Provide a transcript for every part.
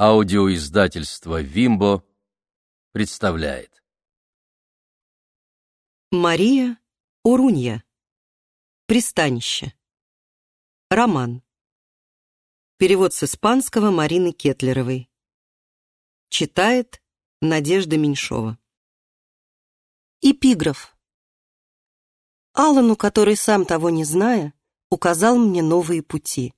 Аудиоиздательство «Вимбо» представляет. Мария Урунья. Пристанище. Роман. Перевод с испанского Марины Кетлеровой. Читает Надежда Меньшова. Эпиграф. Аллану, который сам того не зная, указал мне новые пути.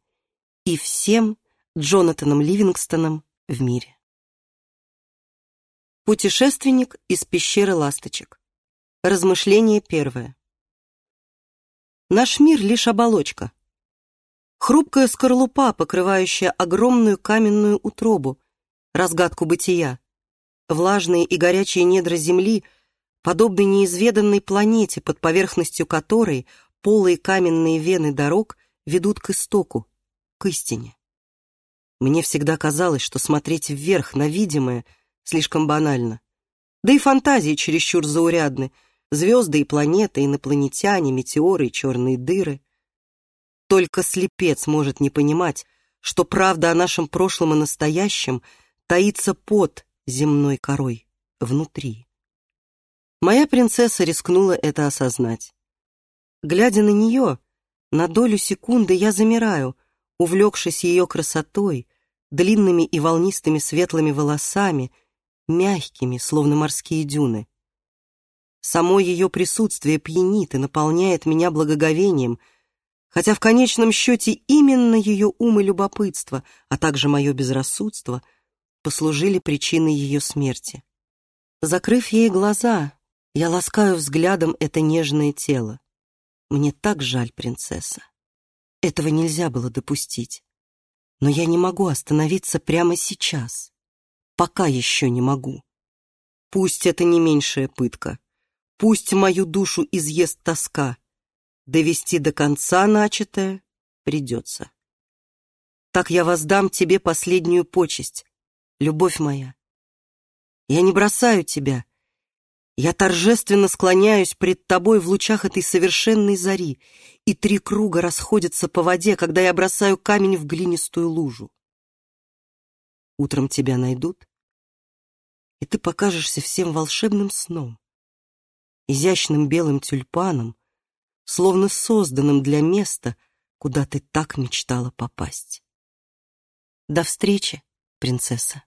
И всем Джонатаном Ливингстоном в мире. Путешественник из пещеры ласточек. Размышление первое. Наш мир — лишь оболочка. Хрупкая скорлупа, покрывающая огромную каменную утробу, разгадку бытия. Влажные и горячие недра Земли подобны неизведанной планете, под поверхностью которой полые каменные вены дорог ведут к истоку, к истине. Мне всегда казалось, что смотреть вверх на видимое слишком банально. Да и фантазии чересчур заурядны. Звезды и планеты, инопланетяне, метеоры и черные дыры. Только слепец может не понимать, что правда о нашем прошлом и настоящем таится под земной корой, внутри. Моя принцесса рискнула это осознать. Глядя на нее, на долю секунды я замираю, увлекшись ее красотой, длинными и волнистыми светлыми волосами, мягкими, словно морские дюны. Само ее присутствие пьянит и наполняет меня благоговением, хотя в конечном счете именно ее ум и любопытство, а также мое безрассудство послужили причиной ее смерти. Закрыв ей глаза, я ласкаю взглядом это нежное тело. Мне так жаль, принцесса. Этого нельзя было допустить. Но я не могу остановиться прямо сейчас. Пока еще не могу. Пусть это не меньшая пытка. Пусть мою душу изъест тоска. Довести до конца начатое придется. Так я воздам тебе последнюю почесть, любовь моя. Я не бросаю тебя, я торжественно склоняюсь пред тобой в лучах этой совершенной зари, и три круга расходятся по воде, когда я бросаю камень в глинистую лужу. Утром тебя найдут, и ты покажешься всем волшебным сном, изящным белым тюльпаном, словно созданным для места, куда ты так мечтала попасть. До встречи, принцесса.